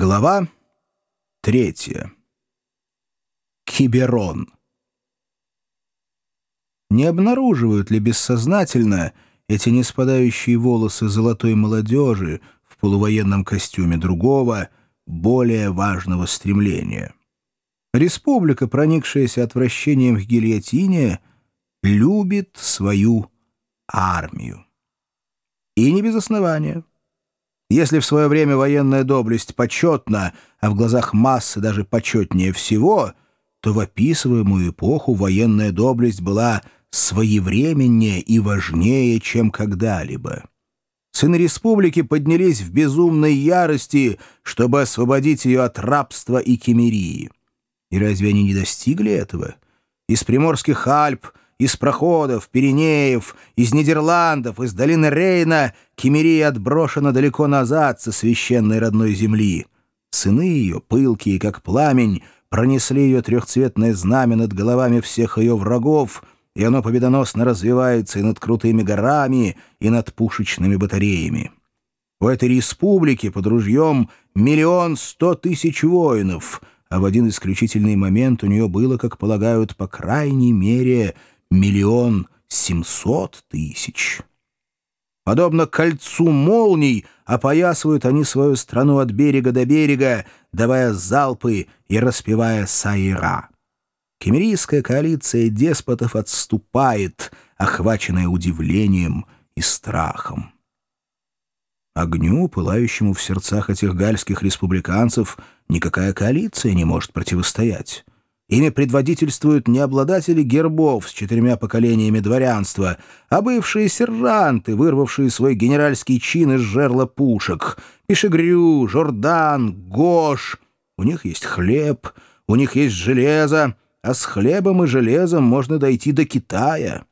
Глава третья. Киберон. Не обнаруживают ли бессознательно эти неспадающие волосы золотой молодежи в полувоенном костюме другого, более важного стремления? Республика, проникшаяся отвращением к гильотине, любит свою армию. И не без основания. Если в свое время военная доблесть почетна, а в глазах массы даже почетнее всего, то в описываемую эпоху военная доблесть была своевременнее и важнее, чем когда-либо. Сыны республики поднялись в безумной ярости, чтобы освободить ее от рабства и кемерии. И разве они не достигли этого? Из приморских Альп — из проходов, Пиренеев, из Нидерландов, из долины Рейна Кемерия отброшена далеко назад со священной родной земли. Сыны ее, пылкие, как пламень, пронесли ее трехцветное знамя над головами всех ее врагов, и оно победоносно развивается и над крутыми горами, и над пушечными батареями. У этой республики под ружьем миллион сто тысяч воинов, а в один исключительный момент у нее было, как полагают, по крайней мере миллион семьсот тысяч. Подобно кольцу молний, опоясывают они свою страну от берега до берега, давая залпы и распевая сайра. Кемерийская коалиция деспотов отступает, охваченная удивлением и страхом. Огню, пылающему в сердцах этих гальских республиканцев, никакая коалиция не может противостоять. Ими предводительствуют не обладатели гербов с четырьмя поколениями дворянства, а бывшие сержанты, вырвавшие свой генеральский чин из жерла пушек. Пешегрю, Жордан, Гош. У них есть хлеб, у них есть железо, а с хлебом и железом можно дойти до Китая.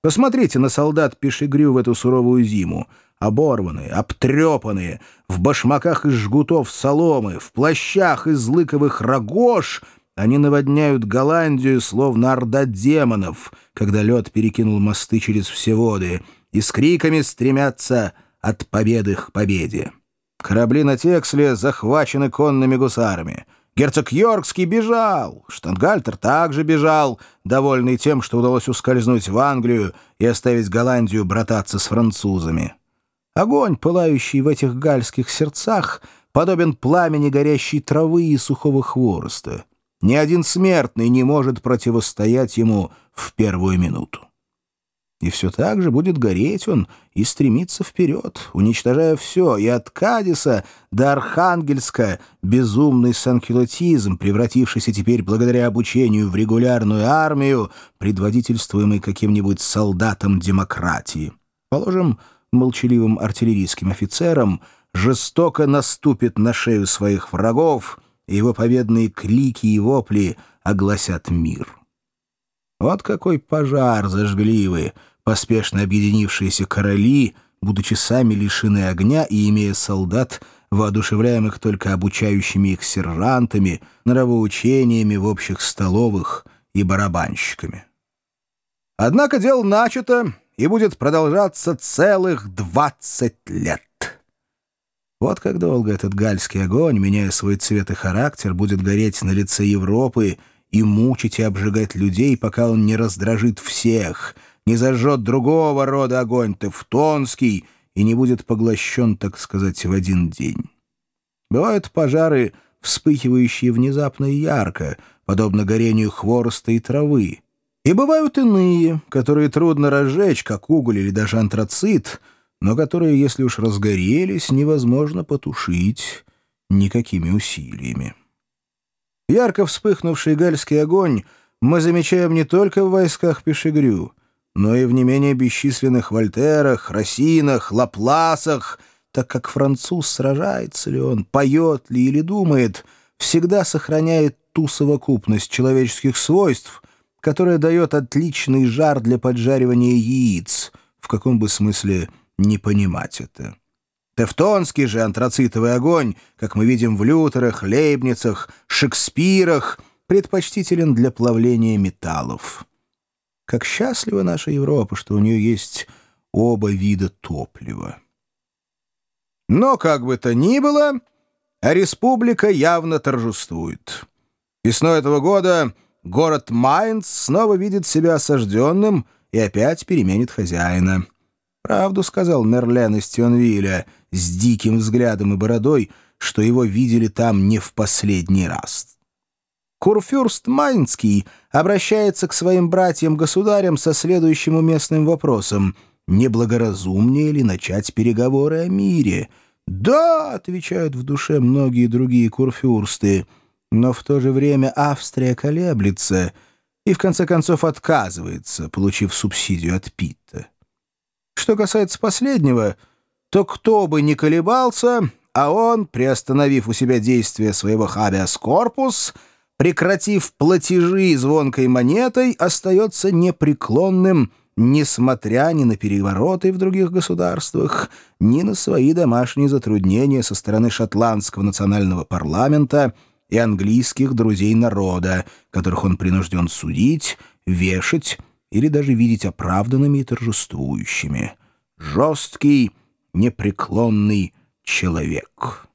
Посмотрите на солдат Пешегрю в эту суровую зиму. Оборванные, обтрепанные, в башмаках из жгутов соломы, в плащах из лыковых рогож — они наводняют Голландию, словно орда демонов, когда лед перекинул мосты через все воды, и с криками стремятся от победы к победе. Корабли на Тексле захвачены конными гусарами. Герцог Йоркский бежал, Штангальтер также бежал, довольный тем, что удалось ускользнуть в Англию и оставить Голландию брататься с французами. Огонь, пылающий в этих гальских сердцах, подобен пламени горящей травы и сухого хвороста. Ни один смертный не может противостоять ему в первую минуту. И все так же будет гореть он и стремиться вперед, уничтожая все, и от Кадиса до Архангельска безумный санкелотизм, превратившийся теперь благодаря обучению в регулярную армию, предводительствуемый каким-нибудь солдатом демократии. Положим, молчаливым артиллерийским офицером, жестоко наступит на шею своих врагов — и его победные клики и вопли огласят мир. Вот какой пожар зажгли вы, поспешно объединившиеся короли, будучи сами лишены огня и имея солдат, воодушевляемых только обучающими их сержантами, нравоучениями в общих столовых и барабанщиками. Однако дело начато и будет продолжаться целых двадцать лет. Вот как долго этот гальский огонь, меняя свой цвет и характер, будет гореть на лице Европы и мучить и обжигать людей, пока он не раздражит всех, не зажжет другого рода огонь тевтонский и не будет поглощен, так сказать, в один день. Бывают пожары, вспыхивающие внезапно и ярко, подобно горению хвороста и травы. И бывают иные, которые трудно разжечь, как уголь или даже антрацит — но которые, если уж разгорелись, невозможно потушить никакими усилиями. Ярко вспыхнувший гальский огонь мы замечаем не только в войсках Пешегрю, но и в не менее бесчисленных вольтерах, росинах, лапласах, так как француз сражается ли он, поет ли или думает, всегда сохраняет ту совокупность человеческих свойств, которая дает отличный жар для поджаривания яиц, в каком бы смысле – не понимать это. Тевтонский же антрацитовый огонь, как мы видим в Лютерах, Лейбницах, Шекспирах, предпочтителен для плавления металлов. Как счастлива наша Европа, что у нее есть оба вида топлива. Но, как бы то ни было, а республика явно торжествует. Весной этого года город Майнц снова видит себя осажденным и опять переменит хозяина. «Правду», — сказал Мерлен из Тионвилля с диким взглядом и бородой, что его видели там не в последний раз. Курфюрст Майнский обращается к своим братьям-государям со следующим уместным вопросом. Не благоразумнее ли начать переговоры о мире? «Да», — отвечают в душе многие другие курфюрсты, но в то же время Австрия колеблется и в конце концов отказывается, получив субсидию от Питта. Что касается последнего, то кто бы ни колебался, а он, приостановив у себя действие своего хабиас корпус, прекратив платежи звонкой монетой, остается непреклонным, несмотря ни на перевороты в других государствах, ни на свои домашние затруднения со стороны шотландского национального парламента и английских друзей народа, которых он принужден судить, вешать или даже видеть оправданными и торжествующими. Жесткий, непреклонный человек.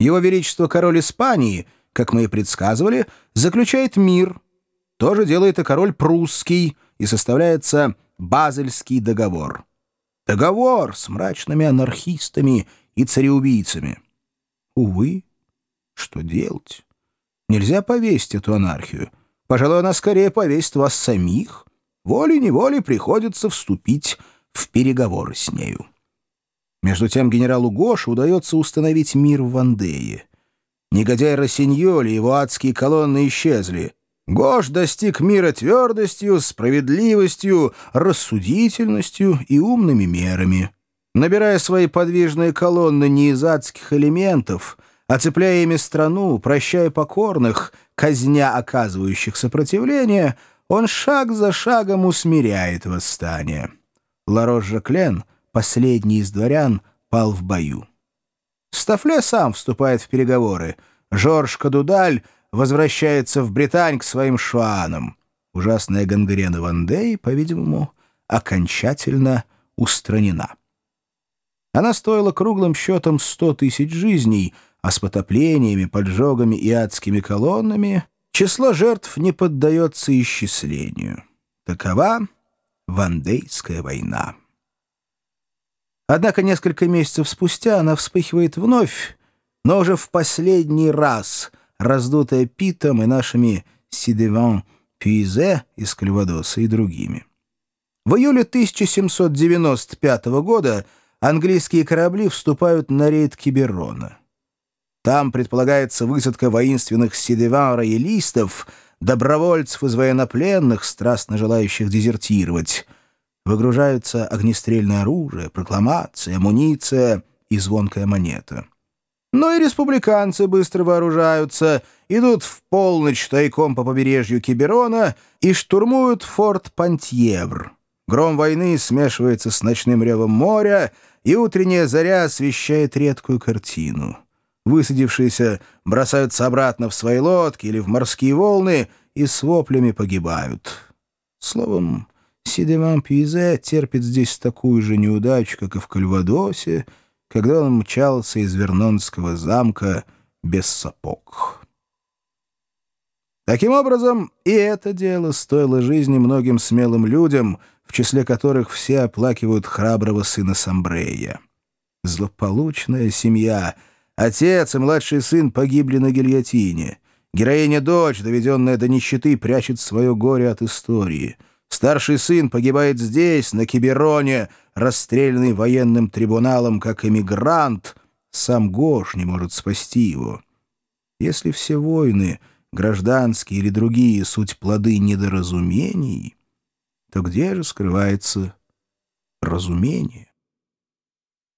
Его Величество Король Испании — как мы и предсказывали, заключает мир. То же делает и король прусский, и составляется Базельский договор. Договор с мрачными анархистами и цареубийцами. Увы, что делать? Нельзя повесить эту анархию. Пожалуй, она скорее повесит вас самих. Волей-неволей приходится вступить в переговоры с нею. Между тем генералу Гошу удается установить мир в Вандее. Негодяй Рассиньоли и его адские колонны исчезли. Гош достиг мира твердостью, справедливостью, рассудительностью и умными мерами. Набирая свои подвижные колонны не из адских элементов, оцепляя ими страну, прощая покорных, казня оказывающих сопротивление, он шаг за шагом усмиряет восстание. Ларошжаклен, последний из дворян, пал в бою. Стоффле сам вступает в переговоры. Жорж Кадудаль возвращается в Бретань к своим шуанам. Ужасная гангрена Вандеи, по-видимому, окончательно устранена. Она стоила круглым счетом 100 тысяч жизней, а с потоплениями, поджогами и адскими колоннами число жертв не поддается исчислению. Такова Вандейская война. Однако несколько месяцев спустя она вспыхивает вновь, но уже в последний раз, раздутая Питом и нашими Сидеван Пюизе из Кальвадоса и другими. В июле 1795 года английские корабли вступают на рейд Киберона. Там предполагается высадка воинственных сидеван-роялистов, добровольцев из военнопленных, страстно желающих дезертировать — Выгружаются огнестрельное оружие, прокламация, амуниция и звонкая монета. Но и республиканцы быстро вооружаются, идут в полночь тайком по побережью Киберона и штурмуют форт Пантьевр. Гром войны смешивается с ночным ревом моря, и утренняя заря освещает редкую картину. Высадившиеся бросаются обратно в свои лодки или в морские волны и с воплями погибают. Словом, Сидеман Пизе терпит здесь такую же неудачу, как и в Кальвадосе, когда он мчался из Вернонского замка без сапог. Таким образом, и это дело стоило жизни многим смелым людям, в числе которых все оплакивают храброго сына Самбрея. Злополучная семья. Отец и младший сын погибли на гильотине. Героиня-дочь, доведенная до нищеты, прячет свое горе от истории — Старший сын погибает здесь, на Кибероне, расстрелянный военным трибуналом как эмигрант. Сам Гош не может спасти его. Если все войны, гражданские или другие, суть плоды недоразумений, то где же скрывается разумение?